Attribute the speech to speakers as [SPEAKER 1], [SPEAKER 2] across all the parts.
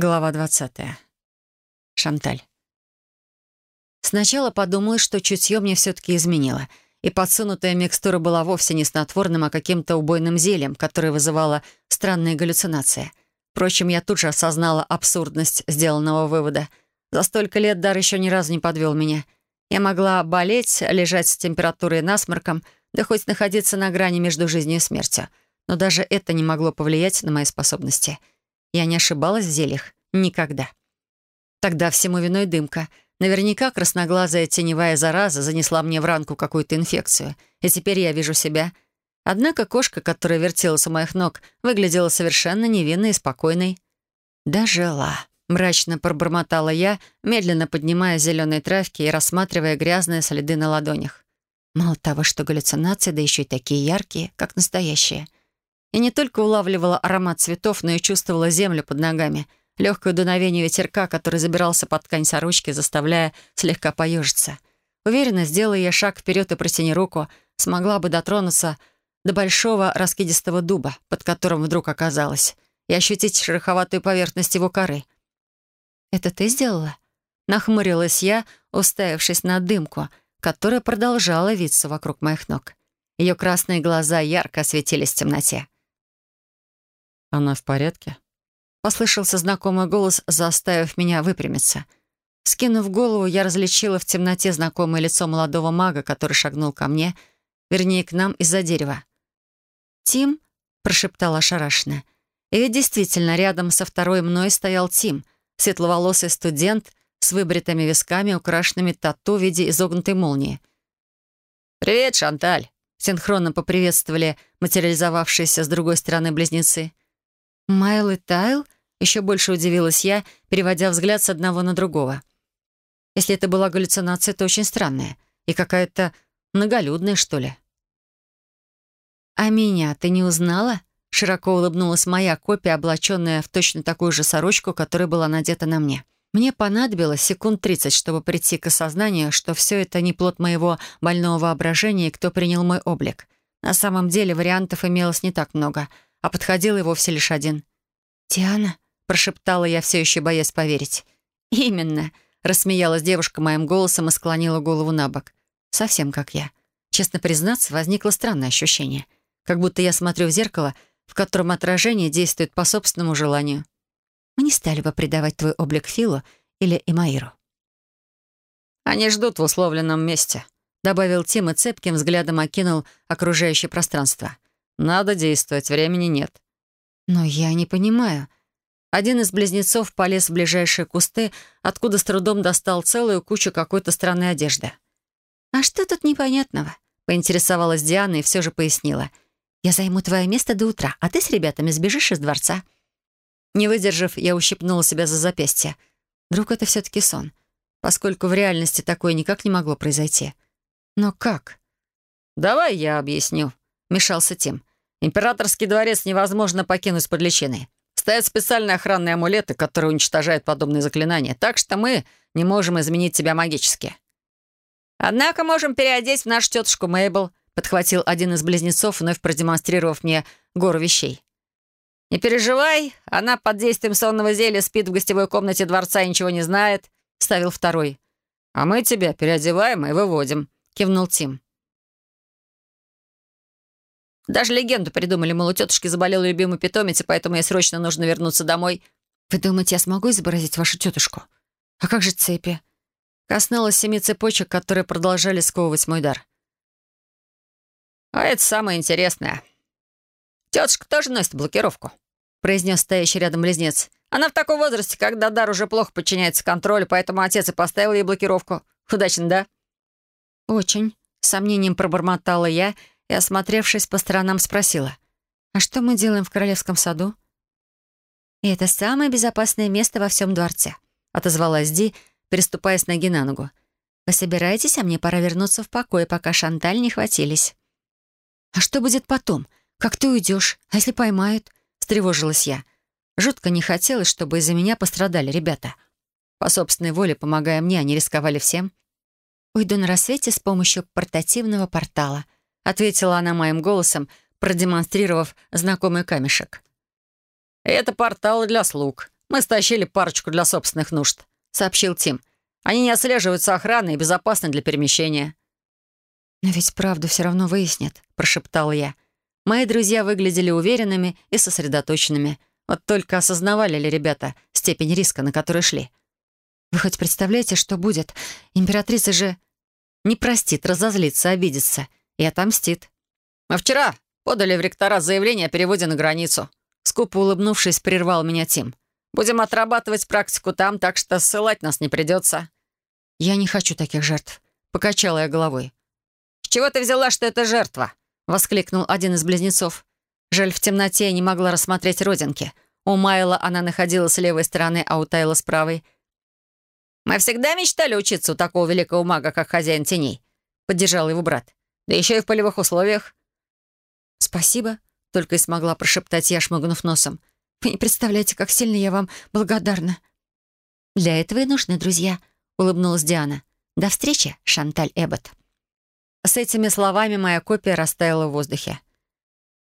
[SPEAKER 1] Глава 20. Шанталь. Сначала подумала, что чутье мне все-таки изменило, и подсунутая микстура была вовсе не снотворным, а каким-то убойным зельем, которое вызывало странные галлюцинации. Впрочем, я тут же осознала абсурдность сделанного вывода. За столько лет дар еще ни разу не подвел меня. Я могла болеть, лежать с температурой и насморком, да хоть находиться на грани между жизнью и смертью. Но даже это не могло повлиять на мои способности — я не ошибалась в зельях. Никогда. Тогда всему виной дымка. Наверняка красноглазая теневая зараза занесла мне в ранку какую-то инфекцию. И теперь я вижу себя. Однако кошка, которая вертелась у моих ног, выглядела совершенно невинной и спокойной. «Дожила», — мрачно пробормотала я, медленно поднимая зеленые травки и рассматривая грязные следы на ладонях. Мало того, что галлюцинации, да еще и такие яркие, как настоящие — и не только улавливала аромат цветов, но и чувствовала землю под ногами, легкое дуновение ветерка, который забирался под ткань сорочки, заставляя слегка поежиться. Уверенно, сделая я шаг вперед и протяни руку, смогла бы дотронуться до большого раскидистого дуба, под которым вдруг оказалась, и ощутить шероховатую поверхность его коры. «Это ты сделала?» Нахмурилась я, уставившись на дымку, которая продолжала виться вокруг моих ног. Ее красные глаза ярко осветились в темноте.
[SPEAKER 2] «Она в порядке?»
[SPEAKER 1] Послышался знакомый голос, заставив меня выпрямиться. Скинув голову, я различила в темноте знакомое лицо молодого мага, который шагнул ко мне, вернее, к нам из-за дерева. «Тим?» — прошептала ошарашенно. И ведь действительно, рядом со второй мной стоял Тим, светловолосый студент с выбритыми висками, украшенными тату в виде изогнутой молнии.
[SPEAKER 2] «Привет, Шанталь!»
[SPEAKER 1] — синхронно поприветствовали материализовавшиеся с другой стороны близнецы. «Майл и Тайл?» — еще больше удивилась я, переводя взгляд с одного на другого. Если это была галлюцинация, то очень странная. И какая-то многолюдная, что ли. «А меня ты не узнала?» Широко улыбнулась моя копия, облаченная в точно такую же сорочку, которая была надета на мне. Мне понадобилось секунд тридцать, чтобы прийти к осознанию, что все это не плод моего больного воображения и кто принял мой облик. На самом деле вариантов имелось не так много — а подходил и вовсе лишь один. «Диана?» — прошептала я, все еще боясь поверить. «Именно», — рассмеялась девушка моим голосом и склонила голову на бок. «Совсем как я. Честно признаться, возникло странное ощущение. Как будто я смотрю в зеркало, в котором отражение действует по собственному желанию. Мы не стали бы предавать твой облик Филу или Имаиру».
[SPEAKER 2] «Они ждут в условленном месте», — добавил Тим и цепким взглядом окинул окружающее пространство — надо действовать, времени нет».
[SPEAKER 1] «Но я не понимаю». Один из близнецов полез в ближайшие кусты, откуда с трудом достал целую кучу какой-то странной одежды. «А что тут непонятного?» — поинтересовалась Диана и все же пояснила. «Я займу твое место до утра, а ты с ребятами сбежишь из дворца». Не выдержав, я ущипнула себя за запястье. Вдруг это все-таки сон, поскольку в реальности такое никак не могло произойти. Но как?
[SPEAKER 2] «Давай я объясню», — мешался Тим. Императорский дворец невозможно покинуть под личиной. Стоят специальные охранные амулеты, которые уничтожают подобные заклинания, так что мы не можем изменить тебя магически. Однако можем переодеть в нашу тетушку Мейбл, подхватил один из близнецов, вновь продемонстрировав мне гору вещей. «Не переживай, она под действием сонного зелья спит в гостевой комнате дворца и ничего не знает», — ставил второй. «А мы тебя переодеваем и выводим», — кивнул Тим. Даже легенду придумали, мол, у тетушки заболел любимый питомец, и поэтому ей срочно нужно вернуться домой.
[SPEAKER 1] Вы думаете, я смогу изобразить вашу тетушку? А как же цепи? Коснулась семи цепочек, которые продолжали сковывать мой дар.
[SPEAKER 2] А это самое интересное. Тетушка тоже носит блокировку, произнес стоящий рядом близнец. Она в таком возрасте, когда дар уже плохо подчиняется контролю, поэтому отец и поставил ей блокировку. Удачно, да?
[SPEAKER 1] Очень. С сомнением пробормотала я и, осмотревшись по сторонам, спросила, «А что мы делаем в Королевском саду?» «И это самое безопасное место во всем дворце», — отозвалась Ди, переступая с ноги на ногу. «Вы собираетесь, а мне пора вернуться в покой, пока Шанталь не хватились». «А что будет потом? Как ты уйдешь? А если поймают?» — встревожилась я. Жутко не хотелось, чтобы из-за меня пострадали ребята. По собственной воле, помогая мне, они рисковали всем. Уйду на рассвете с помощью портативного портала — ответила она моим голосом, продемонстрировав знакомый камешек.
[SPEAKER 2] «Это портал для слуг», Мы стащили парочку для собственных нужд», — сообщил Тим. «Они не отслеживаются охраной и безопасны для перемещения».
[SPEAKER 1] «Но ведь правду все равно выяснят», — прошептал я. Мои друзья выглядели уверенными и сосредоточенными. Вот только осознавали ли ребята степень риска, на который шли. «Вы хоть представляете, что будет? Императрица же не простит, разозлится, обидится и отомстит».
[SPEAKER 2] «Мы вчера подали в ректора заявление о переводе на границу», скупо улыбнувшись, прервал меня Тим. «Будем отрабатывать практику там, так что ссылать нас не придется».
[SPEAKER 1] «Я не хочу таких жертв», — покачала я головой.
[SPEAKER 2] «С чего ты взяла, что это жертва?» воскликнул один из близнецов. Жаль, в темноте я не могла рассмотреть родинки. У Майла она находилась с левой стороны, а у Тайла с правой. «Мы всегда мечтали учиться у такого великого мага, как хозяин теней», — поддержал его брат. «Да еще и в полевых условиях».
[SPEAKER 1] «Спасибо», — только и смогла прошептать я, шмыгнув носом. «Вы не представляете, как сильно я вам благодарна». «Для этого и нужны друзья», — улыбнулась Диана. «До встречи, Шанталь Эббот». С этими словами моя копия растаяла в воздухе.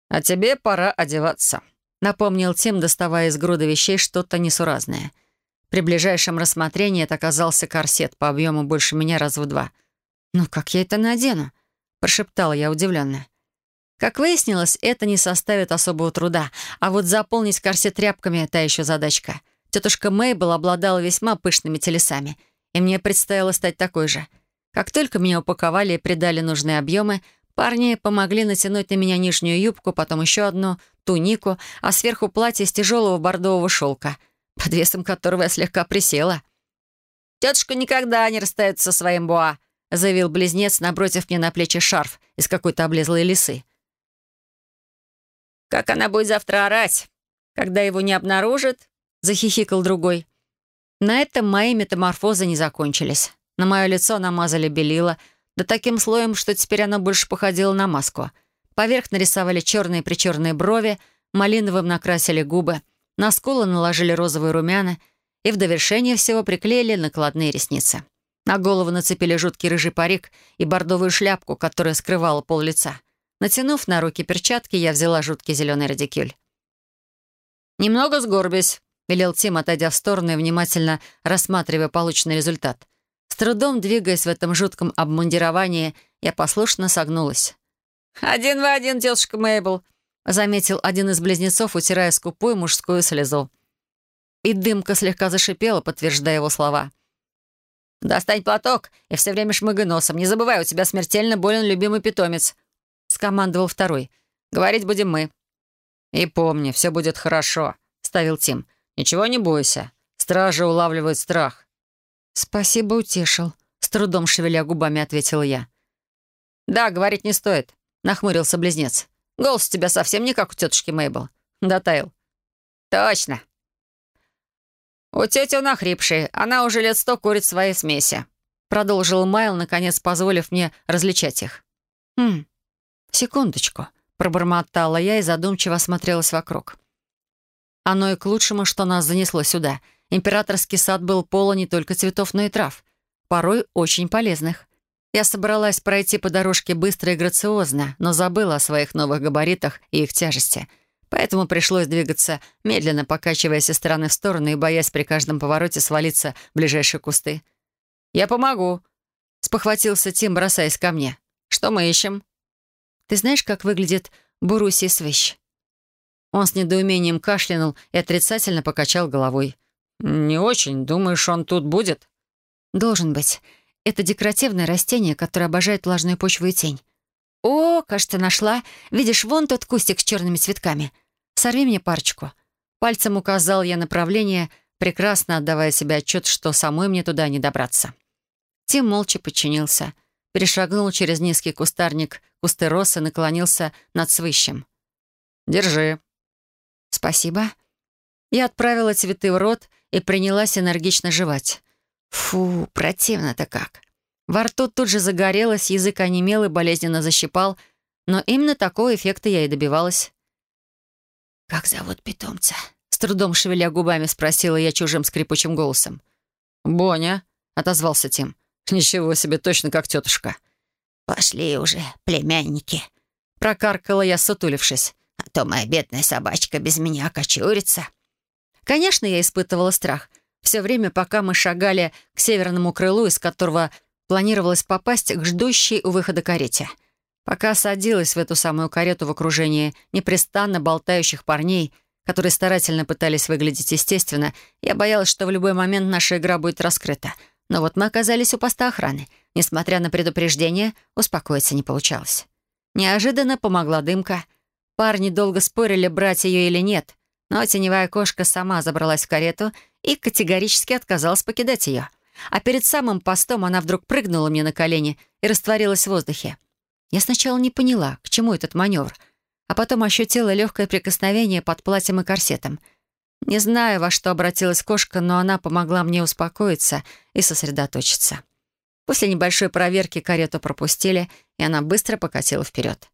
[SPEAKER 2] «А тебе пора одеваться», —
[SPEAKER 1] напомнил Тим, доставая из груда вещей что-то несуразное. При ближайшем рассмотрении это оказался корсет по объему больше меня раз в два. «Ну как я это надену?» — прошептала я удивленно. Как выяснилось, это не составит особого труда, а вот заполнить корсет тряпками — та еще задачка. Тетушка Мейбл обладала весьма пышными телесами, и мне предстояло стать такой же — как только меня упаковали и придали нужные объемы, парни помогли натянуть на меня нижнюю юбку, потом еще одну, тунику, а сверху платье из тяжелого бордового шелка, под весом которого я слегка присела.
[SPEAKER 2] «Тетушка никогда не расстается со своим буа», заявил близнец, напротив мне на плечи шарф из какой-то облезлой лисы. «Как она будет завтра орать, когда его не обнаружит?» захихикал другой. На этом мои метаморфозы не закончились. На мое лицо намазали белила, да таким слоем, что теперь оно больше походило на маску. Поверх нарисовали черные-причерные брови, малиновым накрасили губы, на скулы наложили розовые румяна и в довершение всего приклеили накладные ресницы. На голову нацепили жуткий рыжий парик и бордовую шляпку, которая скрывала пол лица. Натянув на руки перчатки, я взяла жуткий зеленый радикюль. «Немного сгорбись», — велел Тим, отойдя в сторону и внимательно рассматривая полученный результат. С трудом двигаясь в этом жутком обмундировании, я послушно согнулась. «Один в один, тетушка Мейбл», — заметил один из близнецов, утирая скупую мужскую слезу.
[SPEAKER 1] И дымка слегка зашипела, подтверждая его слова.
[SPEAKER 2] «Достань платок и все время шмыгай носом. Не забывай, у тебя смертельно болен любимый питомец», — скомандовал второй. «Говорить будем мы».
[SPEAKER 1] «И помни, все будет хорошо», — ставил Тим. «Ничего не бойся. Стражи улавливают страх. «Спасибо, утешил», — с трудом шевеля губами ответила я.
[SPEAKER 2] «Да, говорить не стоит», — нахмурился близнец. «Голос у тебя совсем не как у тетушки Мейбл». Да, Тайл. «Точно». «У тети он охрипший. Она уже лет сто курит свои смеси», — продолжил Майл, наконец позволив мне различать их.
[SPEAKER 1] «Хм, секундочку», — пробормотала я и задумчиво осмотрелась вокруг. «Оно и к лучшему, что нас занесло сюда — Императорский сад был полон не только цветов, но и трав, порой очень полезных. Я собралась пройти по дорожке быстро и грациозно, но забыла о своих новых габаритах и их тяжести. Поэтому пришлось двигаться, медленно покачиваясь из стороны в сторону и боясь при каждом повороте свалиться в ближайшие кусты.
[SPEAKER 2] «Я помогу», — спохватился Тим, бросаясь ко мне. «Что мы ищем?»
[SPEAKER 1] «Ты знаешь, как выглядит Буруси Свищ?» Он с недоумением кашлянул и отрицательно покачал головой.
[SPEAKER 2] «Не очень. Думаешь, он тут будет?»
[SPEAKER 1] «Должен быть. Это декоративное растение, которое обожает влажную почву и тень. О, кажется, нашла. Видишь, вон тот кустик с черными цветками. Сорви мне парочку». Пальцем указал я направление, прекрасно отдавая себе отчет, что самой мне туда не добраться. Тим молча подчинился. Перешагнул через низкий кустарник кусты росы, наклонился над свыщем.
[SPEAKER 2] «Держи».
[SPEAKER 1] «Спасибо». Я отправила цветы в рот и принялась энергично жевать. Фу, противно-то как. Во рту тут же загорелось, язык онемел и болезненно защипал, но именно такого эффекта я и добивалась. «Как зовут питомца?» — с трудом шевеля губами спросила я чужим скрипучим голосом.
[SPEAKER 2] «Боня», — отозвался Тим. «Ничего себе, точно как тетушка».
[SPEAKER 3] «Пошли уже, племянники», —
[SPEAKER 1] прокаркала я, сутулившись.
[SPEAKER 3] «А то моя бедная собачка без меня окочурится».
[SPEAKER 1] Конечно, я испытывала страх. Все время, пока мы шагали к северному крылу, из которого планировалось попасть к ждущей у выхода карете. Пока садилась в эту самую карету в окружении непрестанно болтающих парней, которые старательно пытались выглядеть естественно, я боялась, что в любой момент наша игра будет раскрыта. Но вот мы оказались у поста охраны. Несмотря на предупреждение, успокоиться не получалось. Неожиданно помогла дымка. Парни долго спорили, брать ее или нет, но теневая кошка сама забралась в карету и категорически отказалась покидать ее. А перед самым постом она вдруг прыгнула мне на колени и растворилась в воздухе. Я сначала не поняла, к чему этот маневр, а потом ощутила легкое прикосновение под платьем и корсетом. Не знаю, во что обратилась кошка, но она помогла мне успокоиться и сосредоточиться. После небольшой проверки карету пропустили, и она быстро покатила вперед.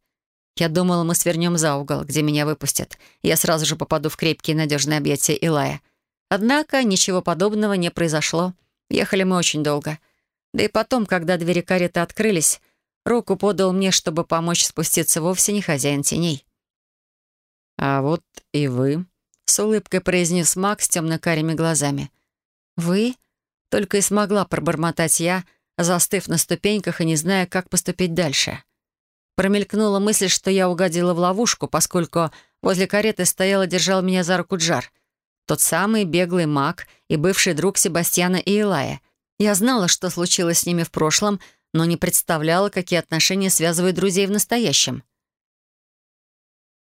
[SPEAKER 1] Я думала, мы свернем за угол, где меня выпустят, я сразу же попаду в крепкие и надежные объятия Илая. Однако ничего подобного не произошло. Ехали мы очень долго. Да и потом, когда двери кареты открылись, руку подал мне, чтобы помочь спуститься вовсе не хозяин теней. «А вот и вы», — с улыбкой произнес Мак с темно-карими глазами. «Вы?» — только и смогла пробормотать я, застыв на ступеньках и не зная, как поступить дальше. Промелькнула мысль, что я угодила в ловушку, поскольку возле кареты стоял и держал меня за руку Джар — тот самый беглый маг и бывший друг Себастьяна и Илая. Я знала, что случилось с ними в прошлом, но не представляла, какие отношения связывают друзей в настоящем.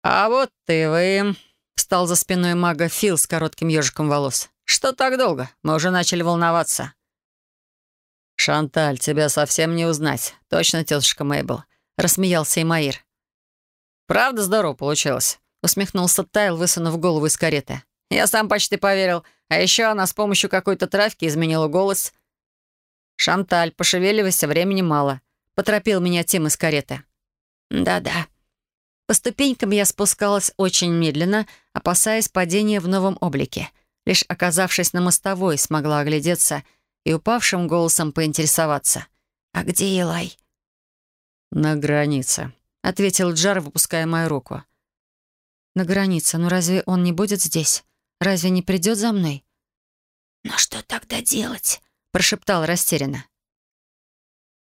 [SPEAKER 1] «А вот ты вы...» — встал за спиной мага Фил с коротким ежиком волос. «Что так долго? Мы уже начали волноваться». «Шанталь, тебя совсем не узнать. Точно, тетушка Мейбл», — рассмеялся Имаир. «Правда здорово получилось?» — усмехнулся Тайл, высунув голову из кареты. Я сам почти поверил. А еще она с помощью какой-то травки изменила голос. «Шанталь, пошевеливайся, времени мало», — поторопил меня Тим из кареты. «Да-да». По ступенькам я спускалась очень медленно, опасаясь падения в новом облике. Лишь оказавшись на мостовой, смогла оглядеться и упавшим голосом поинтересоваться. «А где Елай?» «На границе», — ответил Джар, выпуская мою руку. «На границе? Ну разве он не будет здесь?» Разве не придет за мной?»
[SPEAKER 3] «Но что тогда делать?»
[SPEAKER 1] — прошептал растерянно.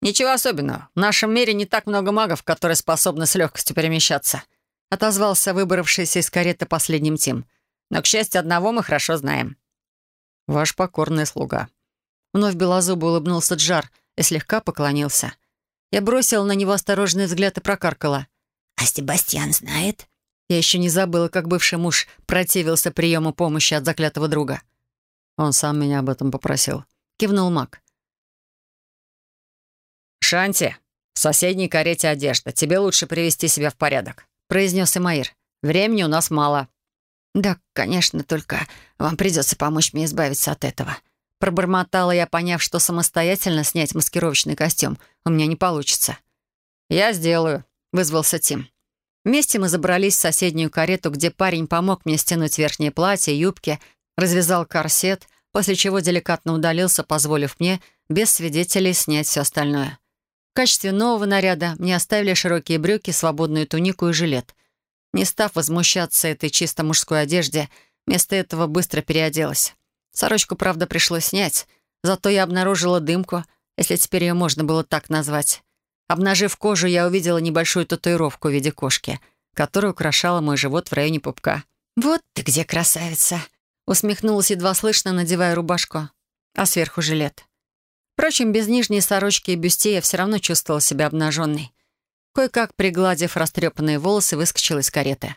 [SPEAKER 2] «Ничего особенного. В нашем мире не так много магов, которые способны с легкостью перемещаться», — отозвался выбравшийся из кареты последним Тим. «Но, к счастью, одного мы хорошо знаем».
[SPEAKER 1] «Ваш покорный слуга». Вновь белозубо улыбнулся Джар и слегка поклонился. Я бросила на него осторожный взгляд и прокаркала.
[SPEAKER 3] «А Себастьян знает?»
[SPEAKER 1] Я еще не забыла, как бывший муж противился приему помощи от заклятого друга. Он сам меня об этом попросил. Кивнул маг.
[SPEAKER 2] «Шанти, в соседней карете одежда. Тебе лучше привести себя в порядок», — произнес Имаир. «Времени у нас мало».
[SPEAKER 1] «Да, конечно, только вам придется помочь мне избавиться от этого». Пробормотала я, поняв, что самостоятельно снять маскировочный костюм у меня не получится.
[SPEAKER 2] «Я сделаю», — вызвался Тим.
[SPEAKER 1] Вместе мы забрались в соседнюю карету, где парень помог мне стянуть верхнее платье, юбки, развязал корсет, после чего деликатно удалился, позволив мне без свидетелей снять все остальное. В качестве нового наряда мне оставили широкие брюки, свободную тунику и жилет. Не став возмущаться этой чисто мужской одежде, вместо этого быстро переоделась. Сорочку, правда, пришлось снять, зато я обнаружила дымку, если теперь ее можно было так назвать. Обнажив кожу, я увидела небольшую татуировку в виде кошки, которая украшала мой живот в районе пупка. «Вот ты где, красавица!» Усмехнулась едва слышно, надевая рубашку, а сверху жилет. Впрочем, без нижней сорочки и бюстей я все равно чувствовала себя обнаженной. Кое-как, пригладив растрепанные волосы, выскочила из кареты.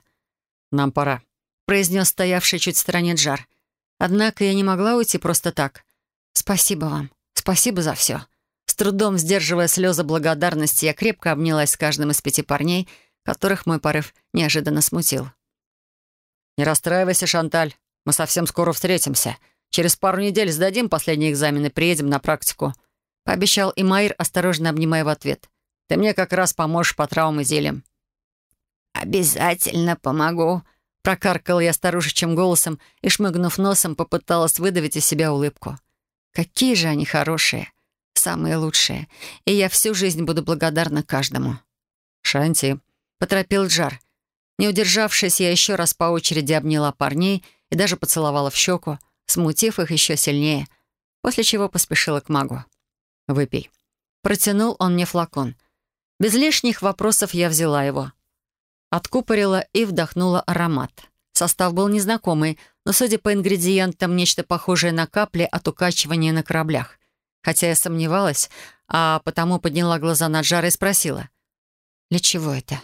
[SPEAKER 1] «Нам пора», — произнес стоявший чуть в стороне Джар. Однако я не могла уйти просто так. «Спасибо вам. Спасибо за все. С трудом сдерживая слезы благодарности, я крепко обнялась с каждым из пяти парней, которых мой порыв неожиданно смутил.
[SPEAKER 2] «Не расстраивайся, Шанталь. Мы совсем скоро встретимся. Через пару недель сдадим последний экзамен и приедем на практику», — пообещал Имаир, осторожно обнимая в ответ. «Ты мне как раз поможешь по травмам и зельям».
[SPEAKER 3] «Обязательно помогу», —
[SPEAKER 1] прокаркал я старушечьим голосом и, шмыгнув носом, попыталась выдавить из себя улыбку. «Какие же они хорошие!» самые лучшие, и я всю жизнь буду благодарна каждому».
[SPEAKER 2] «Шанти», —
[SPEAKER 1] поторопил Джар. Не удержавшись, я еще раз по очереди обняла парней и даже поцеловала в щеку, смутив их еще сильнее, после чего поспешила к магу. «Выпей». Протянул он мне флакон. Без лишних вопросов я взяла его. Откупорила и вдохнула аромат. Состав был незнакомый, но, судя по ингредиентам, нечто похожее на капли от укачивания на кораблях. Хотя я сомневалась, а потому подняла глаза на Джара и спросила. «Для чего это?»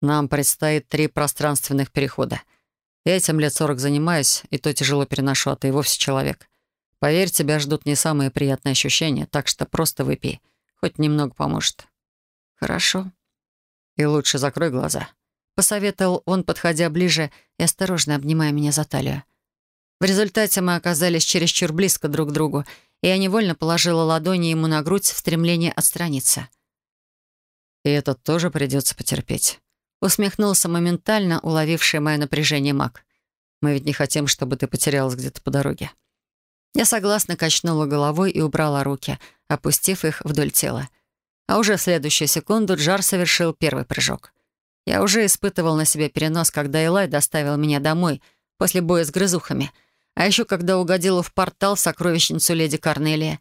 [SPEAKER 1] «Нам предстоит три пространственных перехода. Я этим лет сорок занимаюсь, и то тяжело переношу, а ты вовсе человек. Поверь, тебя ждут не самые приятные ощущения, так что просто выпей. Хоть немного поможет».
[SPEAKER 2] «Хорошо».
[SPEAKER 1] «И лучше закрой глаза», — посоветовал он, подходя ближе и осторожно обнимая меня за талию. В результате мы оказались чересчур близко друг к другу, и я невольно положила ладони ему на грудь в стремлении отстраниться.
[SPEAKER 2] «И это тоже придется потерпеть», —
[SPEAKER 1] усмехнулся моментально уловивший мое напряжение маг.
[SPEAKER 2] «Мы ведь не хотим, чтобы ты потерялась где-то по дороге».
[SPEAKER 1] Я согласно качнула головой и убрала руки, опустив их вдоль тела. А уже в следующую секунду Джар совершил первый прыжок. Я уже испытывал на себе перенос, когда Элай доставил меня домой после боя с грызухами, а еще когда угодил в портал в сокровищницу леди Корнелия.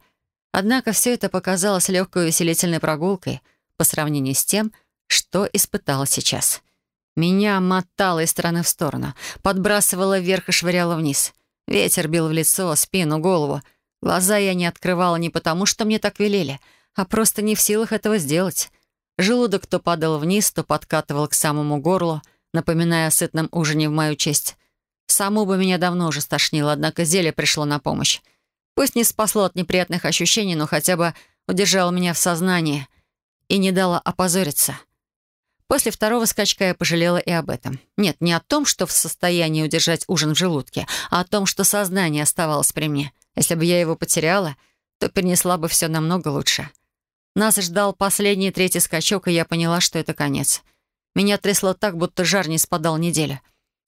[SPEAKER 1] Однако все это показалось легкой веселительной прогулкой по сравнению с тем, что испытала сейчас. Меня мотало из стороны в сторону, подбрасывало вверх и швыряло вниз. Ветер бил в лицо, спину, голову. Глаза я не открывала не потому, что мне так велели — а просто не в силах этого сделать. Желудок то падал вниз, то подкатывал к самому горлу, напоминая о сытном ужине в мою честь. Саму бы меня давно уже стошнило, однако зелье пришло на помощь. Пусть не спасло от неприятных ощущений, но хотя бы удержало меня в сознании и не дало опозориться. После второго скачка я пожалела и об этом. Нет, не о том, что в состоянии удержать ужин в желудке, а о том, что сознание оставалось при мне. Если бы я его потеряла, то перенесла бы все намного лучше. Нас ждал последний третий скачок, и я поняла, что это конец. Меня трясло так, будто жар не спадал неделю.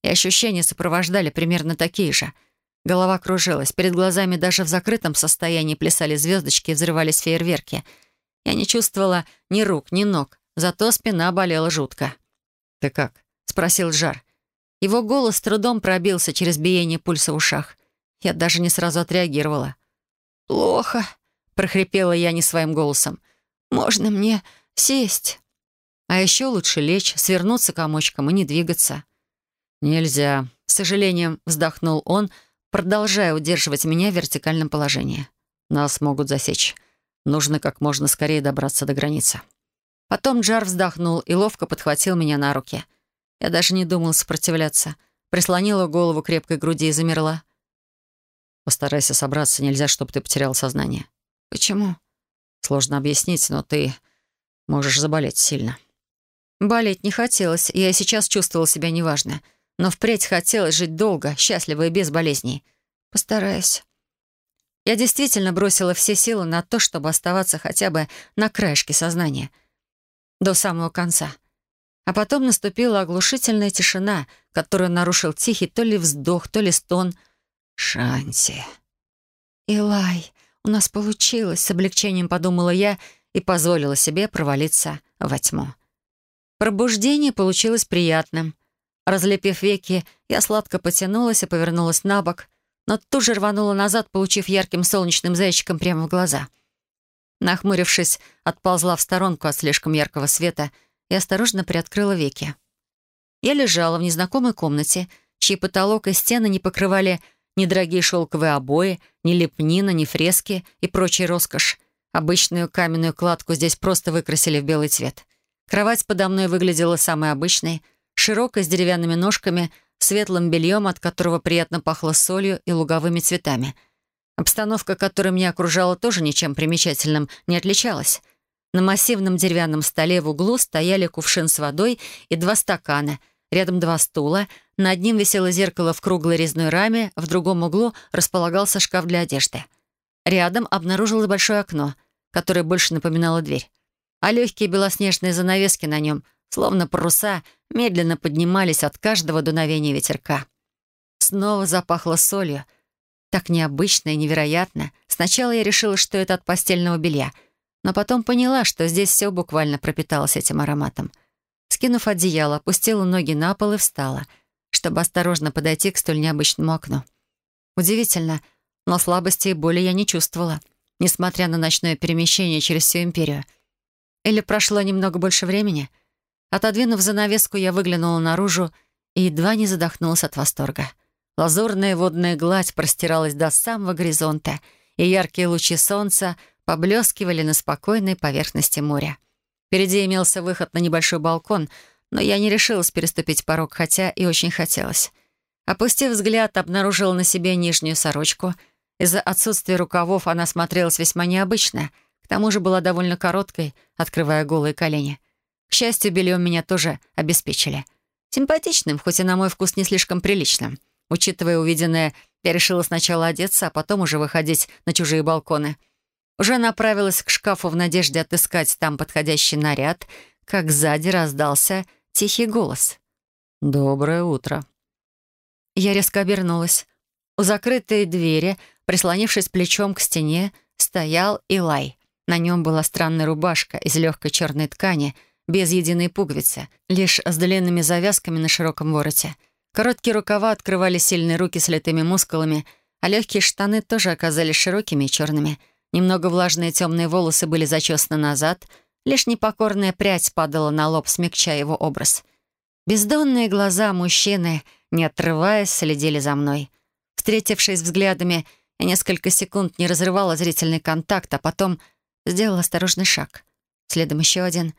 [SPEAKER 1] И ощущения сопровождали примерно такие же. Голова кружилась, перед глазами даже в закрытом состоянии плясали звездочки и взрывались фейерверки. Я не чувствовала ни рук, ни ног, зато спина болела жутко.
[SPEAKER 2] «Ты как?»
[SPEAKER 1] — спросил Жар. Его голос с трудом пробился через биение пульса в ушах. Я даже не сразу отреагировала. «Плохо», — прохрипела я не своим голосом. «Можно мне сесть?» А еще лучше лечь, свернуться комочком и не двигаться.
[SPEAKER 2] «Нельзя», —
[SPEAKER 1] с сожалением вздохнул он, продолжая удерживать меня в вертикальном положении.
[SPEAKER 2] «Нас могут засечь. Нужно как можно скорее добраться до границы».
[SPEAKER 1] Потом Джар вздохнул и ловко подхватил меня на руки. Я даже не думал сопротивляться. Прислонила голову крепкой груди и замерла.
[SPEAKER 2] «Постарайся собраться, нельзя, чтобы ты потерял сознание».
[SPEAKER 1] «Почему?»
[SPEAKER 2] Сложно объяснить, но ты можешь заболеть сильно».
[SPEAKER 1] Болеть не хотелось, я и сейчас чувствовала себя неважно. Но впредь хотелось жить долго, счастливо и без болезней. Постараюсь. Я действительно бросила все силы на то, чтобы оставаться хотя бы на краешке сознания. До самого конца. А потом наступила оглушительная тишина, которую нарушил тихий то ли вздох, то ли стон. «Шанси». «Илай, у нас получилось», — с облегчением подумала я и позволила себе провалиться во тьму. Пробуждение получилось приятным. Разлепив веки, я сладко потянулась и повернулась на бок, но тут же рванула назад, получив ярким солнечным зайчиком прямо в глаза. Нахмурившись, отползла в сторонку от слишком яркого света и осторожно приоткрыла веки. Я лежала в незнакомой комнате, чьи потолок и стены не покрывали ни дорогие шелковые обои, ни лепнина, ни фрески и прочая роскошь. Обычную каменную кладку здесь просто выкрасили в белый цвет. Кровать подо мной выглядела самой обычной, широкой, с деревянными ножками, светлым бельем, от которого приятно пахло солью и луговыми цветами. Обстановка, которая меня окружала, тоже ничем примечательным не отличалась. На массивном деревянном столе в углу стояли кувшин с водой и два стакана — Рядом два стула, на одним висело зеркало в круглой резной раме, в другом углу располагался шкаф для одежды. Рядом обнаружилось большое окно, которое больше напоминало дверь. А легкие белоснежные занавески на нем, словно паруса, медленно поднимались от каждого дуновения ветерка. Снова запахло солью. Так необычно и невероятно. Сначала я решила, что это от постельного белья, но потом поняла, что здесь все буквально пропиталось этим ароматом — Скинув одеяло, опустила ноги на пол и встала. чтобы осторожно подойти к столь необычному окну. Удивительно, но слабости и боли я не чувствовала, несмотря на ночное перемещение через всю империю. Или прошло немного больше времени? Отодвинув занавеску, я выглянула наружу и едва не задохнулась от восторга. Лазурная водная гладь простиралась до самого горизонта, и яркие лучи солнца поблескивали на спокойной поверхности моря. Впереди имелся выход на небольшой балкон, но я не решилась переступить порог, хотя и очень хотелось. Опустив взгляд, обнаружила на себе нижнюю сорочку. Из-за отсутствия рукавов она смотрелась весьма необычно, к тому же была довольно короткой, открывая голые колени. К счастью, бельем меня тоже обеспечили. Симпатичным, хоть и на мой вкус не слишком приличным. Учитывая увиденное, я решила сначала одеться, а потом уже выходить на чужие балконы — уже направилась к шкафу в надежде отыскать там подходящий наряд, как сзади раздался тихий голос. «Доброе утро». Я резко обернулась. У закрытой двери, прислонившись плечом к стене, стоял Илай. На нем была странная рубашка из легкой черной ткани, без единой пуговицы, лишь с длинными завязками на широком вороте. Короткие рукава открывали сильные руки с литыми мускулами, а легкие штаны тоже оказались широкими и черными — Немного влажные темные волосы были зачесаны назад, лишь непокорная прядь падала на лоб, смягчая его образ. Бездонные глаза мужчины, не отрываясь, следили за мной. Встретившись взглядами, я несколько секунд не разрывала зрительный контакт, а потом сделала осторожный шаг. Следом еще один.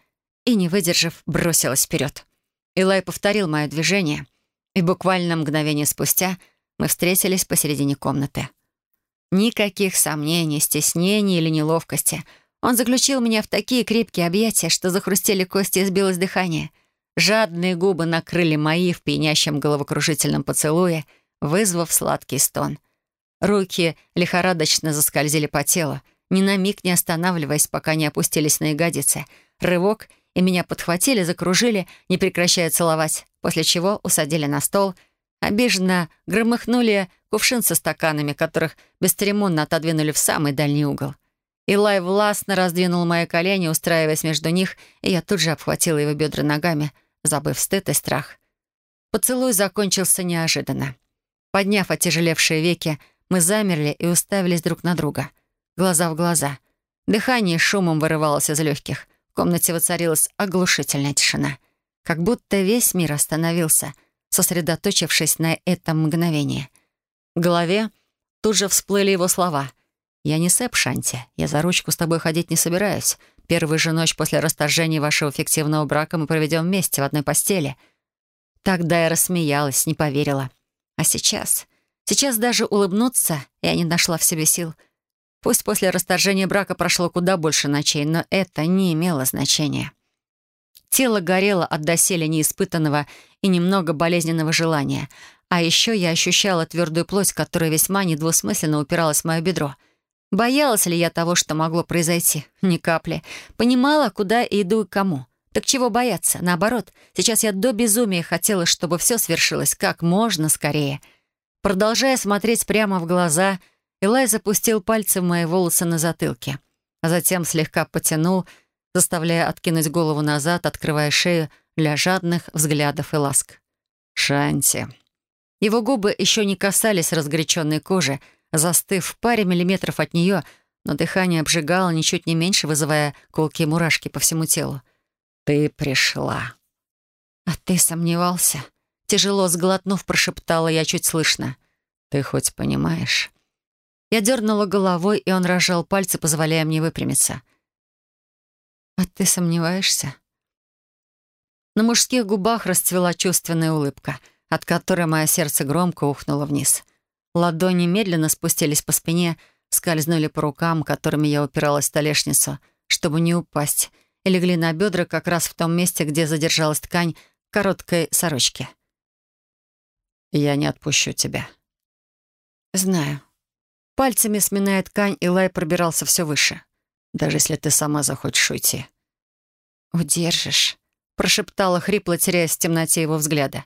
[SPEAKER 1] И, не выдержав, бросилась вперед. Илай повторил мое движение, и буквально мгновение спустя мы встретились посередине комнаты. Никаких сомнений, стеснений или неловкости. Он заключил меня в такие крепкие объятия, что захрустели кости и сбилось дыхание. Жадные губы накрыли мои в пьянящем головокружительном поцелуе, вызвав сладкий стон. Руки лихорадочно заскользили по телу, ни на миг не останавливаясь, пока не опустились на ягодицы. Рывок, и меня подхватили, закружили, не прекращая целовать, после чего усадили на стол — Обиженно громыхнули кувшин со стаканами, которых бесцеремонно отодвинули в самый дальний угол. Илай властно раздвинул мои колени, устраиваясь между них, и я тут же обхватила его бедра ногами, забыв стыд и страх. Поцелуй закончился неожиданно. Подняв отяжелевшие веки, мы замерли и уставились друг на друга. Глаза в глаза. Дыхание шумом вырывалось из легких. В комнате воцарилась оглушительная тишина. Как будто весь мир остановился — сосредоточившись на этом мгновении. В голове тут же всплыли его слова. «Я не Сэп Шанти. Я за ручку с тобой ходить не собираюсь. Первую же ночь после расторжения вашего фиктивного брака мы проведем вместе в одной постели». Тогда я рассмеялась, не поверила. А сейчас? Сейчас даже улыбнуться я не нашла в себе сил. Пусть после расторжения брака прошло куда больше ночей, но это не имело значения. Тело горело от доселе неиспытанного и немного болезненного желания. А еще я ощущала твердую плоть, которая весьма недвусмысленно упиралась в мое бедро. Боялась ли я того, что могло произойти? Ни капли. Понимала, куда иду и кому. Так чего бояться? Наоборот, сейчас я до безумия хотела, чтобы все свершилось как можно скорее. Продолжая смотреть прямо в глаза, Элай запустил пальцы в мои волосы на затылке, а затем слегка потянул — заставляя откинуть голову назад, открывая шею для жадных взглядов и ласк. «Шанти». Его губы еще не касались разгоряченной кожи, застыв в паре миллиметров от нее, но дыхание обжигало ничуть не меньше, вызывая колкие мурашки по всему телу. «Ты пришла». «А ты сомневался?» Тяжело сглотнув, прошептала я чуть слышно. «Ты хоть понимаешь?» Я дернула головой, и он разжал пальцы, позволяя мне выпрямиться. «А ты сомневаешься?» На мужских губах расцвела чувственная улыбка, от которой мое сердце громко ухнуло вниз. Ладони медленно спустились по спине, скользнули по рукам, которыми я упиралась в столешницу, чтобы не упасть, и легли на бедра как раз в том месте, где задержалась ткань короткой сорочки. «Я не отпущу тебя». «Знаю». Пальцами сминая ткань, Илай пробирался все выше даже если ты сама захочешь уйти». «Удержишь», — прошептала хрипло, теряясь в темноте его взгляда.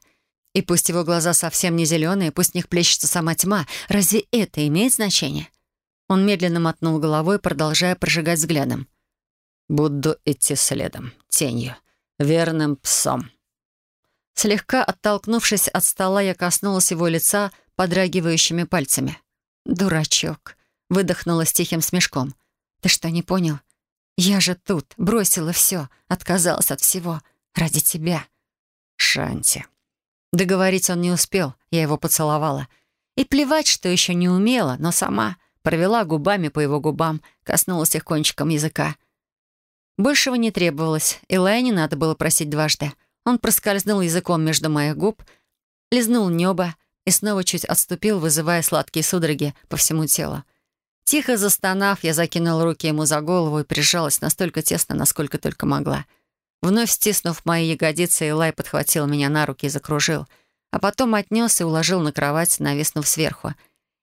[SPEAKER 1] «И пусть его глаза совсем не зеленые, пусть в них плещется сама тьма, разве это имеет значение?» Он медленно мотнул головой, продолжая прожигать взглядом. «Буду идти следом, тенью, верным псом. Слегка оттолкнувшись от стола, я коснулась его лица подрагивающими пальцами. «Дурачок», — выдохнула с тихим смешком. «Ты что, не понял? Я же тут, бросила все, отказалась от всего. Ради тебя».
[SPEAKER 2] «Шанти».
[SPEAKER 1] Договорить он не успел, я его поцеловала. И плевать, что еще не умела, но сама провела губами по его губам, коснулась их кончиком языка. Большего не требовалось, и Лая надо было просить дважды. Он проскользнул языком между моих губ, лизнул небо и снова чуть отступил, вызывая сладкие судороги по всему телу. Тихо застонав, я закинула руки ему за голову и прижалась настолько тесно, насколько только могла. Вновь стиснув мои ягодицы, Илай подхватил меня на руки и закружил, а потом отнес и уложил на кровать, нависнув сверху.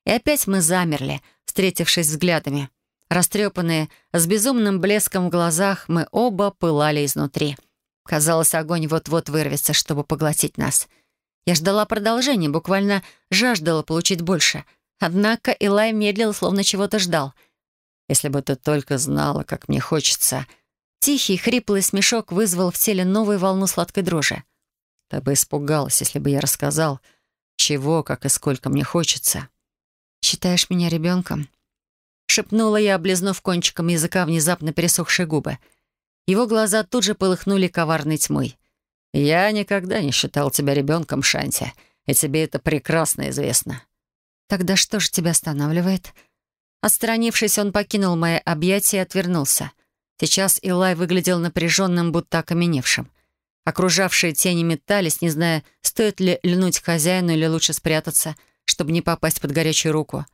[SPEAKER 1] И опять мы замерли, встретившись взглядами. Растрепанные, с безумным блеском в глазах, мы оба пылали изнутри. Казалось, огонь вот-вот вырвется, чтобы поглотить нас. Я ждала продолжения, буквально жаждала получить больше. Однако Илай медлил, словно чего-то ждал.
[SPEAKER 2] «Если бы ты только знала, как мне хочется...»
[SPEAKER 1] Тихий, хриплый смешок вызвал в теле новую волну сладкой дрожи.
[SPEAKER 2] Ты бы испугалась, если бы я рассказал, чего, как и сколько мне хочется.
[SPEAKER 1] «Считаешь меня ребенком?» Шепнула я, облизнув кончиком языка внезапно пересохшие губы. Его глаза тут же полыхнули коварной тьмой.
[SPEAKER 2] «Я никогда не считал тебя ребенком, Шанти, и тебе это прекрасно известно».
[SPEAKER 1] «Тогда что же тебя останавливает?» Отстранившись, он покинул мои объятия и отвернулся. Сейчас Илай выглядел напряженным, будто окаменевшим. Окружавшие тени метались, не зная, стоит ли льнуть к хозяину или лучше спрятаться, чтобы не попасть под горячую руку.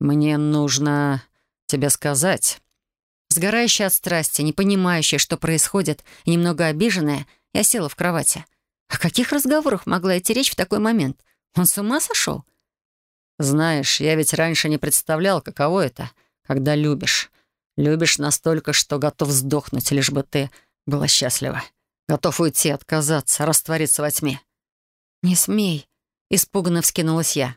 [SPEAKER 2] «Мне нужно тебе сказать».
[SPEAKER 1] Сгорающая от страсти, не понимающая, что происходит, и немного обиженная, я села в кровати. О каких разговорах могла идти речь в такой момент? Он с ума сошел?
[SPEAKER 2] «Знаешь, я ведь раньше не представлял, каково это, когда любишь. Любишь настолько, что готов сдохнуть, лишь бы ты была счастлива. Готов уйти, отказаться, раствориться во тьме».
[SPEAKER 1] «Не смей», — испуганно вскинулась я.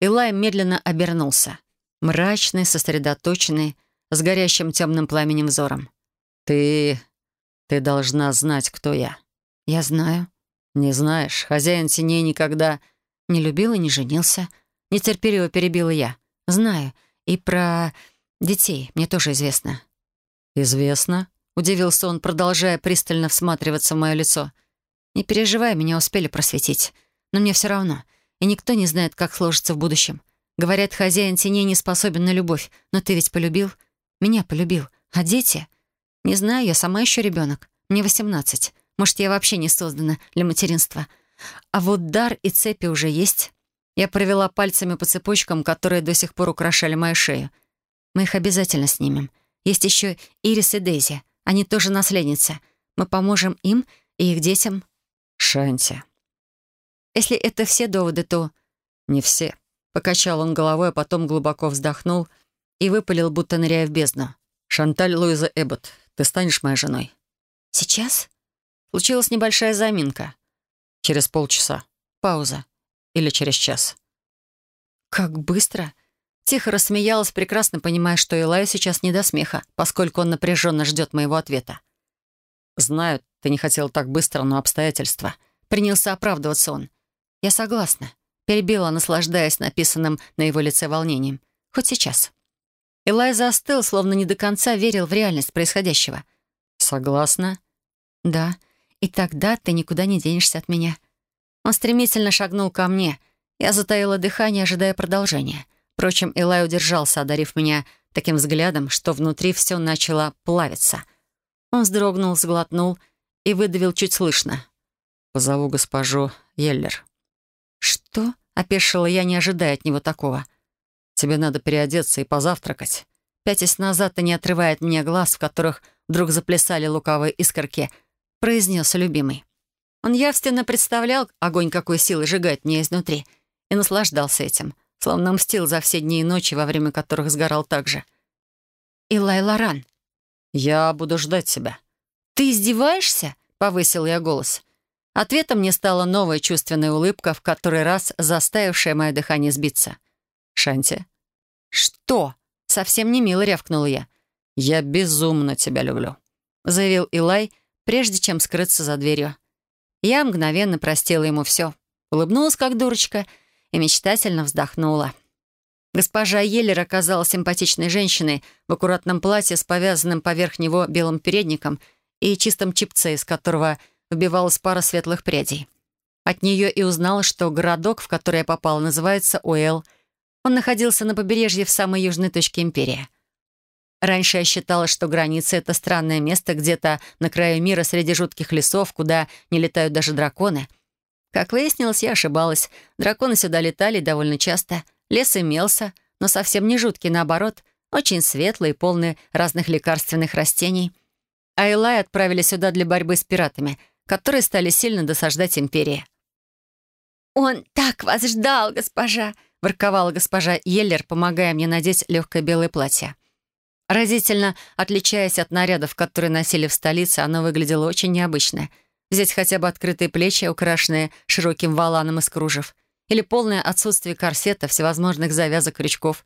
[SPEAKER 1] Илай медленно обернулся. Мрачный, сосредоточенный, с горящим темным пламенем взором.
[SPEAKER 2] «Ты... ты должна знать, кто я».
[SPEAKER 1] «Я знаю».
[SPEAKER 2] «Не знаешь, хозяин теней никогда...»
[SPEAKER 1] «Не любил и не женился». Нетерпеливо перебила я. «Знаю. И про детей мне тоже известно».
[SPEAKER 2] «Известно?» — удивился он, продолжая пристально всматриваться в мое лицо.
[SPEAKER 1] «Не переживай, меня успели просветить. Но мне все равно. И никто не знает, как сложится в будущем. Говорят, хозяин теней не способен на любовь. Но ты ведь полюбил? Меня полюбил. А дети? Не знаю, я сама еще ребенок. Мне восемнадцать. Может, я вообще не создана для материнства. А вот дар и цепи уже есть. Я провела пальцами по цепочкам, которые до сих пор украшали мою шею. Мы их обязательно снимем. Есть еще Ирис и Дейзи. Они тоже наследницы. Мы поможем им и их детям.
[SPEAKER 2] Шанти.
[SPEAKER 1] Если это все доводы, то...
[SPEAKER 2] Не все. Покачал он головой, а потом глубоко вздохнул и выпалил, будто ныряя в бездну. «Шанталь Луиза Эббот, ты станешь моей женой?»
[SPEAKER 1] «Сейчас?»
[SPEAKER 2] Случилась небольшая заминка. «Через полчаса. Пауза. Или через час».
[SPEAKER 1] «Как быстро!» Тихо рассмеялась, прекрасно понимая, что Илаю сейчас не до смеха, поскольку он напряженно ждет моего ответа.
[SPEAKER 2] «Знаю, ты не хотел так быстро, но обстоятельства».
[SPEAKER 1] Принялся оправдываться он. «Я согласна», — перебила, наслаждаясь написанным на его лице волнением. «Хоть сейчас». Илай застыл, словно не до конца верил в реальность происходящего.
[SPEAKER 2] «Согласна?»
[SPEAKER 1] «Да. И тогда ты никуда не денешься от меня». Он стремительно шагнул ко мне. Я затаила дыхание, ожидая продолжения. Впрочем, Илай удержался, одарив меня таким взглядом, что внутри все начало плавиться. Он вздрогнул, сглотнул и выдавил чуть слышно.
[SPEAKER 2] «Позову госпожу Еллер».
[SPEAKER 1] «Что?» — опешила я, не ожидая от него такого.
[SPEAKER 2] «Тебе надо переодеться и позавтракать».
[SPEAKER 1] Пятясь назад и не отрывая от меня глаз, в которых вдруг заплясали лукавые искорки, произнес любимый. Он явственно представлял огонь какой силы сжигает меня изнутри и наслаждался этим — словно мстил за все дни и ночи, во время которых сгорал так же. «Илай Лоран».
[SPEAKER 2] «Я буду ждать тебя».
[SPEAKER 1] «Ты издеваешься?» — повысил я голос. Ответом мне стала новая чувственная улыбка, в который раз заставившая мое дыхание сбиться.
[SPEAKER 2] «Шанти».
[SPEAKER 1] «Что?» — совсем не мило рявкнула я.
[SPEAKER 2] «Я безумно тебя люблю», —
[SPEAKER 1] заявил Илай, прежде чем скрыться за дверью. Я мгновенно простила ему все. Улыбнулась, как дурочка, и мечтательно вздохнула. Госпожа Еллер оказалась симпатичной женщиной в аккуратном платье с повязанным поверх него белым передником и чистом чипце, из которого вбивалась пара светлых прядей. От нее и узнала, что городок, в который я попала, называется Уэлл. Он находился на побережье в самой южной точке империи. Раньше я считала, что граница — это странное место где-то на краю мира среди жутких лесов, куда не летают даже драконы. Как выяснилось, я ошибалась. Драконы сюда летали довольно часто — Лес имелся, но совсем не жуткий, наоборот, очень светлый, полный разных лекарственных растений. А отправили сюда для борьбы с пиратами, которые стали сильно досаждать империи.
[SPEAKER 3] «Он так вас ждал, госпожа!»
[SPEAKER 1] — ворковала госпожа Еллер, помогая мне надеть легкое белое платье. Разительно отличаясь от нарядов, которые носили в столице, оно выглядело очень необычно. Взять хотя бы открытые плечи, украшенные широким валаном из кружев — или полное отсутствие корсета, всевозможных завязок, крючков,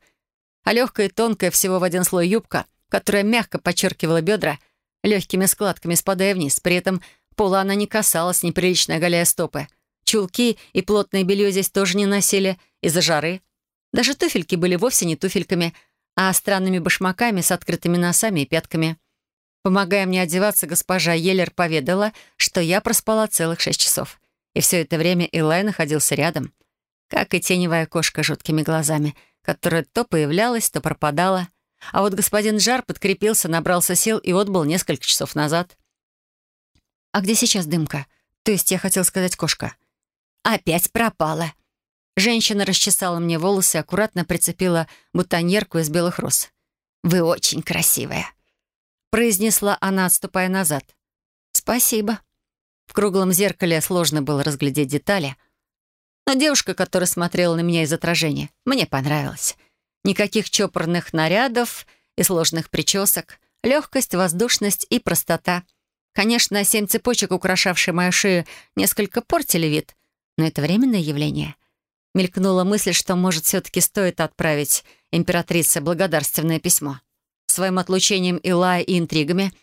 [SPEAKER 1] а легкая и тонкая всего в один слой юбка, которая мягко подчеркивала бедра, легкими складками спадая вниз. При этом пола она не касалась, неприлично оголяя стопы. Чулки и плотное белье здесь тоже не носили из-за жары. Даже туфельки были вовсе не туфельками, а странными башмаками с открытыми носами и пятками. Помогая мне одеваться, госпожа Еллер поведала, что я проспала целых шесть часов. И все это время Илай находился рядом — как и теневая кошка жуткими глазами, которая то появлялась, то пропадала. А вот господин Жар подкрепился, набрался сил и отбыл несколько часов назад. «А где сейчас дымка? То есть я хотел сказать кошка?»
[SPEAKER 3] «Опять пропала».
[SPEAKER 1] Женщина расчесала мне волосы, аккуратно прицепила бутоньерку из белых роз.
[SPEAKER 3] «Вы очень красивая», —
[SPEAKER 1] произнесла она, отступая назад. «Спасибо». В круглом зеркале сложно было разглядеть детали, но девушка, которая смотрела на меня из отражения, мне понравилась. Никаких чопорных нарядов и сложных причесок, легкость, воздушность и простота. Конечно, семь цепочек, украшавшие мою шею, несколько портили вид, но это временное явление. Мелькнула мысль, что, может, все-таки стоит отправить императрице благодарственное письмо. Своим отлучением Илая и интригами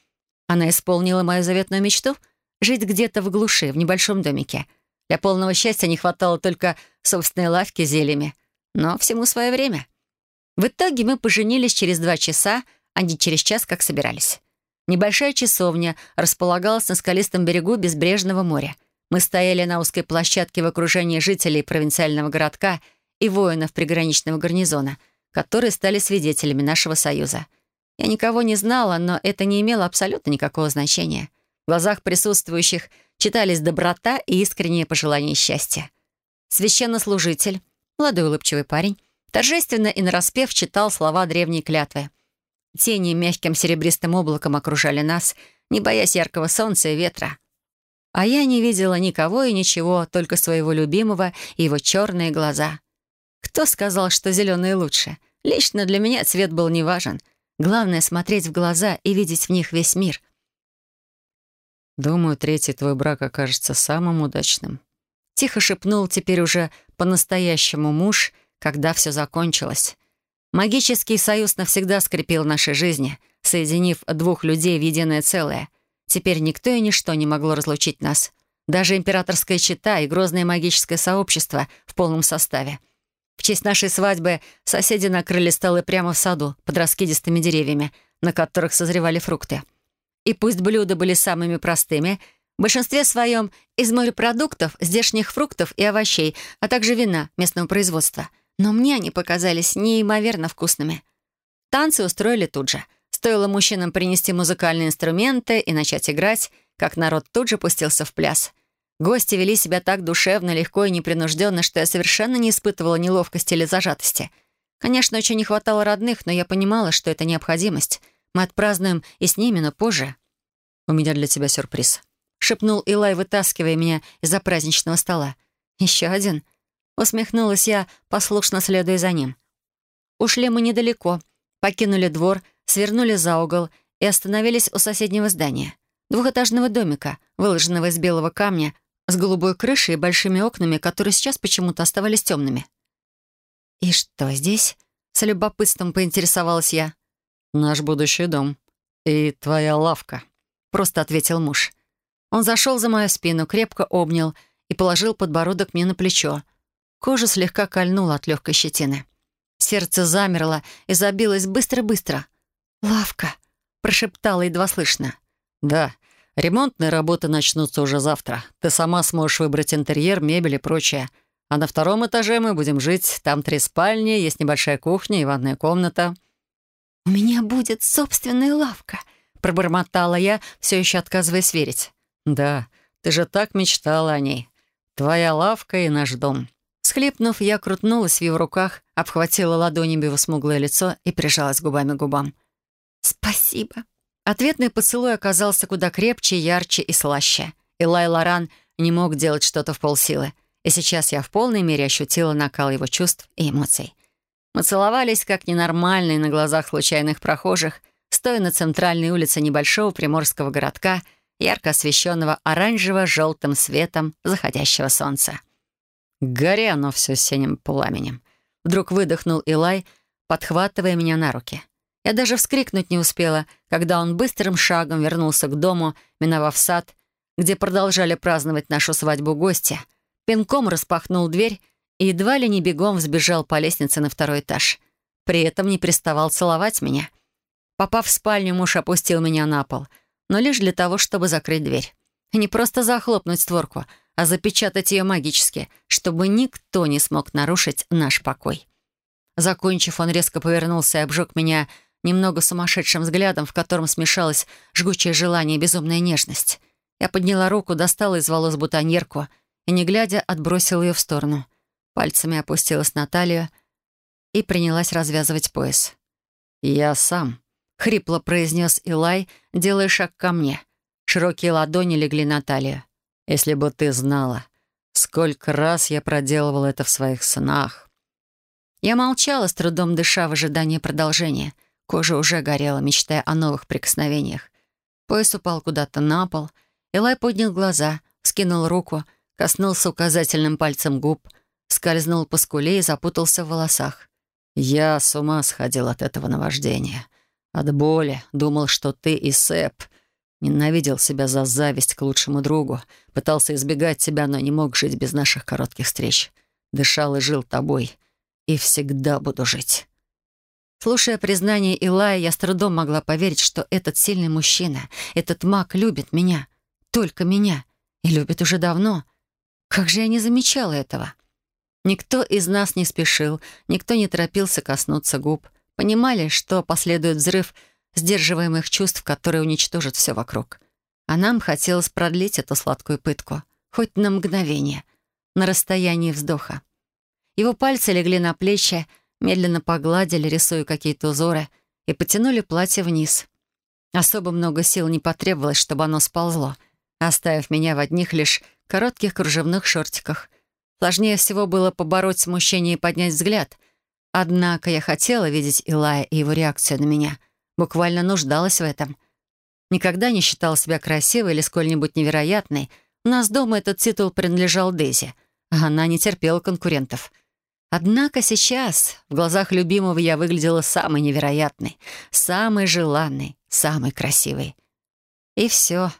[SPEAKER 1] она исполнила мою заветную мечту — жить где-то в глуши, в небольшом домике — для полного счастья не хватало только собственной лавки зельями. Но всему свое время. В итоге мы поженились через два часа, а не через час, как собирались. Небольшая часовня располагалась на скалистом берегу безбрежного моря. Мы стояли на узкой площадке в окружении жителей провинциального городка и воинов приграничного гарнизона, которые стали свидетелями нашего союза. Я никого не знала, но это не имело абсолютно никакого значения. В глазах присутствующих — читались доброта и искреннее пожелание счастья. Священнослужитель, молодой улыбчивый парень, торжественно и нараспев читал слова древней клятвы. Тени мягким серебристым облаком окружали нас, не боясь яркого солнца и ветра. А я не видела никого и ничего, только своего любимого и его черные глаза. Кто сказал, что зеленые лучше? Лично для меня цвет был неважен. Главное — смотреть в глаза и видеть в них весь мир —
[SPEAKER 2] Думаю, третий твой брак окажется самым удачным.
[SPEAKER 1] Тихо шепнул теперь уже по-настоящему муж, когда все закончилось. Магический союз навсегда скрепил наши жизни, соединив двух людей в единое целое. Теперь никто и ничто не могло разлучить нас. Даже императорская чита и грозное магическое сообщество в полном составе. В честь нашей свадьбы соседи накрыли столы прямо в саду под раскидистыми деревьями, на которых созревали фрукты. И пусть блюда были самыми простыми, в большинстве своем из морепродуктов, здешних фруктов и овощей, а также вина местного производства. Но мне они показались неимоверно вкусными. Танцы устроили тут же. Стоило мужчинам принести музыкальные инструменты и начать играть, как народ тут же пустился в пляс. Гости вели себя так душевно, легко и непринужденно, что я совершенно не испытывала неловкости или зажатости. Конечно, очень не хватало родных, но я понимала, что это необходимость — мы отпразднуем и с ними, но позже. У меня для тебя сюрприз», — шепнул Илай, вытаскивая меня из-за праздничного стола. «Еще один?» — усмехнулась я, послушно следуя за ним. Ушли мы недалеко, покинули двор, свернули за угол и остановились у соседнего здания. Двухэтажного домика, выложенного из белого камня, с голубой крышей и большими окнами, которые сейчас почему-то оставались темными. «И что здесь?» — с любопытством поинтересовалась я.
[SPEAKER 2] «Наш будущий дом. И твоя лавка», —
[SPEAKER 1] просто ответил муж. Он зашел за мою спину, крепко обнял и положил подбородок мне на плечо. Кожа слегка кольнула от легкой щетины. Сердце замерло и забилось быстро-быстро. «Лавка!» — прошептала едва слышно.
[SPEAKER 2] «Да, ремонтные работы начнутся уже завтра. Ты сама сможешь выбрать интерьер, мебель и прочее. А на втором этаже мы будем жить. Там три спальни, есть небольшая кухня и ванная комната».
[SPEAKER 3] «У меня будет собственная лавка», —
[SPEAKER 1] пробормотала я, все еще отказываясь верить.
[SPEAKER 2] «Да, ты же так мечтала о ней. Твоя лавка и наш дом».
[SPEAKER 1] Схлипнув, я крутнулась в его руках, обхватила ладонями его смуглое лицо и прижалась губами к губам.
[SPEAKER 3] «Спасибо».
[SPEAKER 1] Ответный поцелуй оказался куда крепче, ярче и слаще. Илай Лоран не мог делать что-то в полсилы, и сейчас я в полной мере ощутила накал его чувств и эмоций. Мы целовались как ненормальные на глазах случайных прохожих, стоя на центральной улице небольшого приморского городка, ярко освещенного оранжево-желтым светом заходящего солнца.
[SPEAKER 2] «Гори оно все синим пламенем!»
[SPEAKER 1] Вдруг выдохнул Илай, подхватывая меня на руки. Я даже вскрикнуть не успела, когда он быстрым шагом вернулся к дому, миновав сад, где продолжали праздновать нашу свадьбу гости, пинком распахнул дверь и едва ли не бегом взбежал по лестнице на второй этаж. При этом не переставал целовать меня. Попав в спальню, муж опустил меня на пол, но лишь для того, чтобы закрыть дверь. И не просто захлопнуть створку, а запечатать ее магически, чтобы никто не смог нарушить наш покой. Закончив, он резко повернулся и обжег меня немного сумасшедшим взглядом, в котором смешалось жгучее желание и безумная нежность. Я подняла руку, достала из волос бутоньерку и, не глядя, отбросила ее в сторону. Пальцами опустилась на талию и принялась развязывать пояс.
[SPEAKER 2] «Я сам», —
[SPEAKER 1] хрипло произнес Илай, делая шаг ко мне. Широкие ладони легли на талию.
[SPEAKER 2] «Если бы ты знала, сколько раз я проделывал это в своих снах».
[SPEAKER 1] Я молчала, с трудом дыша в ожидании продолжения. Кожа уже горела, мечтая о новых прикосновениях. Пояс упал куда-то на пол. Илай поднял глаза, скинул руку, коснулся указательным пальцем губ, скользнул по скуле и запутался в волосах.
[SPEAKER 2] «Я с ума сходил от этого наваждения. От боли. Думал, что ты и Сэп. Ненавидел себя за зависть к лучшему другу. Пытался избегать тебя, но не мог жить без наших коротких встреч. Дышал и жил тобой. И всегда буду жить».
[SPEAKER 1] Слушая признание Илая, я с трудом могла поверить, что этот сильный мужчина, этот маг любит меня. Только меня. И любит уже давно. Как же я не замечала этого? Никто из нас не спешил, никто не торопился коснуться губ. Понимали, что последует взрыв сдерживаемых чувств, которые уничтожат все вокруг. А нам хотелось продлить эту сладкую пытку. Хоть на мгновение. На расстоянии вздоха. Его пальцы легли на плечи, медленно погладили, рисуя какие-то узоры, и потянули платье вниз. Особо много сил не потребовалось, чтобы оно сползло, оставив меня в одних лишь коротких кружевных шортиках. Сложнее всего было побороть смущение и поднять взгляд. Однако я хотела видеть Илая и его реакцию на меня. Буквально нуждалась в этом. Никогда не считала себя красивой или сколь-нибудь невероятной. У нас дома этот титул принадлежал Дейзи, а она не терпела конкурентов — Однако сейчас в глазах любимого я выглядела самой невероятной, самой желанной, самой красивой. И все.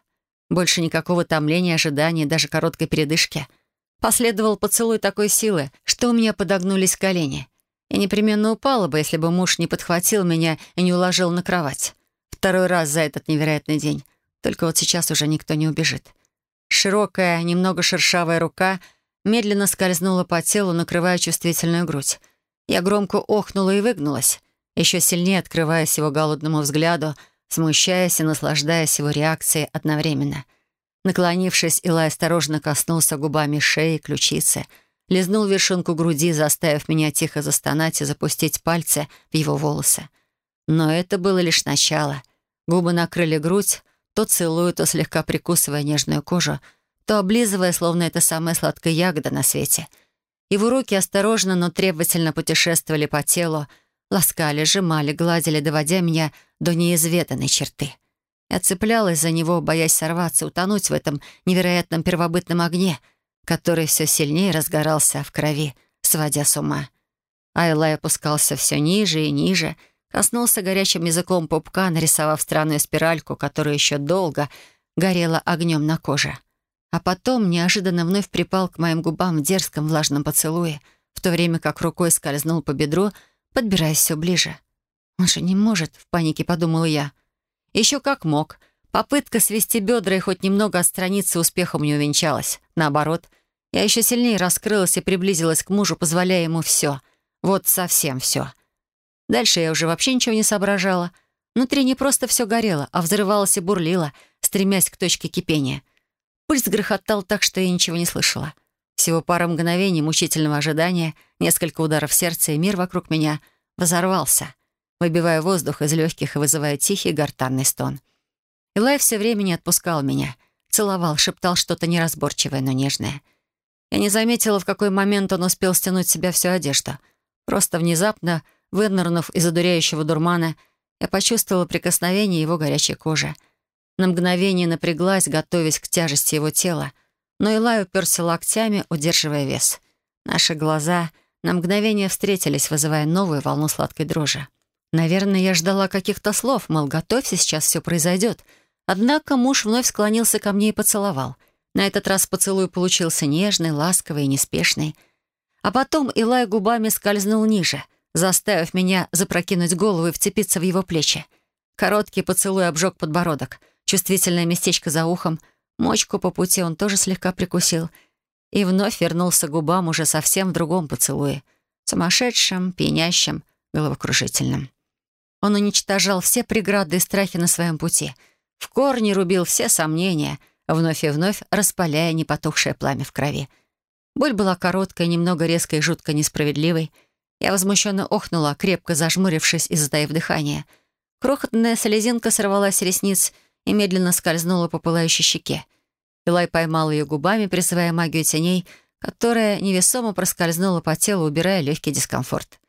[SPEAKER 1] Больше никакого томления, ожидания, даже короткой передышки. Последовал поцелуй такой силы, что у меня подогнулись колени. Я непременно упала бы, если бы муж не подхватил меня и не уложил на кровать. Второй раз за этот невероятный день. Только вот сейчас уже никто не убежит. Широкая, немного шершавая рука — медленно скользнула по телу, накрывая чувствительную грудь. Я громко охнула и выгнулась, еще сильнее открываясь его голодному взгляду, смущаясь и наслаждаясь его реакцией одновременно. Наклонившись, Илай осторожно коснулся губами шеи, ключицы, лизнул вершинку груди, заставив меня тихо застонать и запустить пальцы в его волосы. Но это было лишь начало. Губы накрыли грудь, то целуя, то слегка прикусывая нежную кожу — то облизывая, словно это самая сладкая ягода на свете. Его руки осторожно, но требовательно путешествовали по телу, ласкали, сжимали, гладили, доводя меня до неизведанной черты. Я цеплялась за него, боясь сорваться, утонуть в этом невероятном первобытном огне, который все сильнее разгорался в крови, сводя с ума. Айлай опускался все ниже и ниже, коснулся горячим языком пупка, нарисовав странную спиральку, которая еще долго горела огнем на коже. А потом неожиданно вновь припал к моим губам в дерзком влажном поцелуе, в то время как рукой скользнул по бедру, подбираясь все ближе. «Он же не может», — в панике подумала я. Еще как мог. Попытка свести бедра и хоть немного отстраниться успехом не увенчалась. Наоборот, я еще сильнее раскрылась и приблизилась к мужу, позволяя ему все. Вот совсем все. Дальше я уже вообще ничего не соображала. Внутри не просто все горело, а взрывалось и бурлило, стремясь к точке кипения. Пульс грохотал так, что я ничего не слышала. Всего пара мгновений мучительного ожидания, несколько ударов сердца, и мир вокруг меня взорвался, выбивая воздух из легких и вызывая тихий гортанный стон. Илай все время не отпускал меня. Целовал, шептал что-то неразборчивое, но нежное. Я не заметила, в какой момент он успел стянуть с себя всю одежду. Просто внезапно, вынырнув из одуряющего дурмана, я почувствовала прикосновение его горячей кожи. На мгновение напряглась, готовясь к тяжести его тела, но Илай уперся локтями, удерживая вес. Наши глаза на мгновение встретились, вызывая новую волну сладкой дрожи. Наверное, я ждала каких-то слов, мол, готовься, сейчас все произойдет. Однако муж вновь склонился ко мне и поцеловал — на этот раз поцелуй получился нежный, ласковый и неспешный. А потом Илай губами скользнул ниже, заставив меня запрокинуть голову и вцепиться в его плечи. Короткий поцелуй обжег подбородок, чувствительное местечко за ухом, мочку по пути он тоже слегка прикусил и вновь вернулся к губам уже совсем в другом поцелуе, сумасшедшим, пьянящим, головокружительным. Он уничтожал все преграды и страхи на своем пути, в корне рубил все сомнения — вновь и вновь распаляя непотухшее пламя в крови. Боль была короткой, немного резкой и жутко несправедливой. Я возмущенно охнула, крепко зажмурившись и затаив дыхание. Крохотная слезинка сорвалась с ресниц и медленно скользнула по пылающей щеке. Илай поймал ее губами, призывая магию теней, которая невесомо проскользнула по телу, убирая легкий дискомфорт.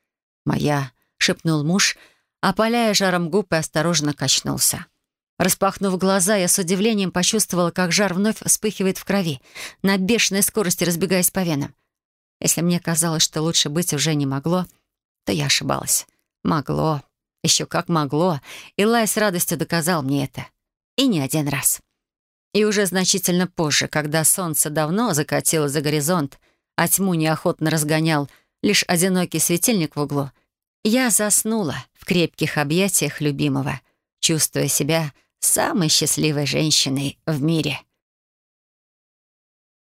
[SPEAKER 1] «Моя», — шепнул муж, опаляя жаром губ и осторожно качнулся. Распахнув глаза, я с удивлением почувствовала, как жар вновь вспыхивает в крови, на бешеной скорости разбегаясь по венам. Если мне казалось, что лучше быть уже не могло, то я ошибалась. Могло. Еще как могло. И Лай с радостью доказал мне это. И не один раз. И уже значительно позже, когда солнце давно закатило за горизонт, а тьму неохотно разгонял лишь одинокий светильник в углу, я заснула в крепких объятиях любимого, чувствуя себя самой счастливой женщиной в мире —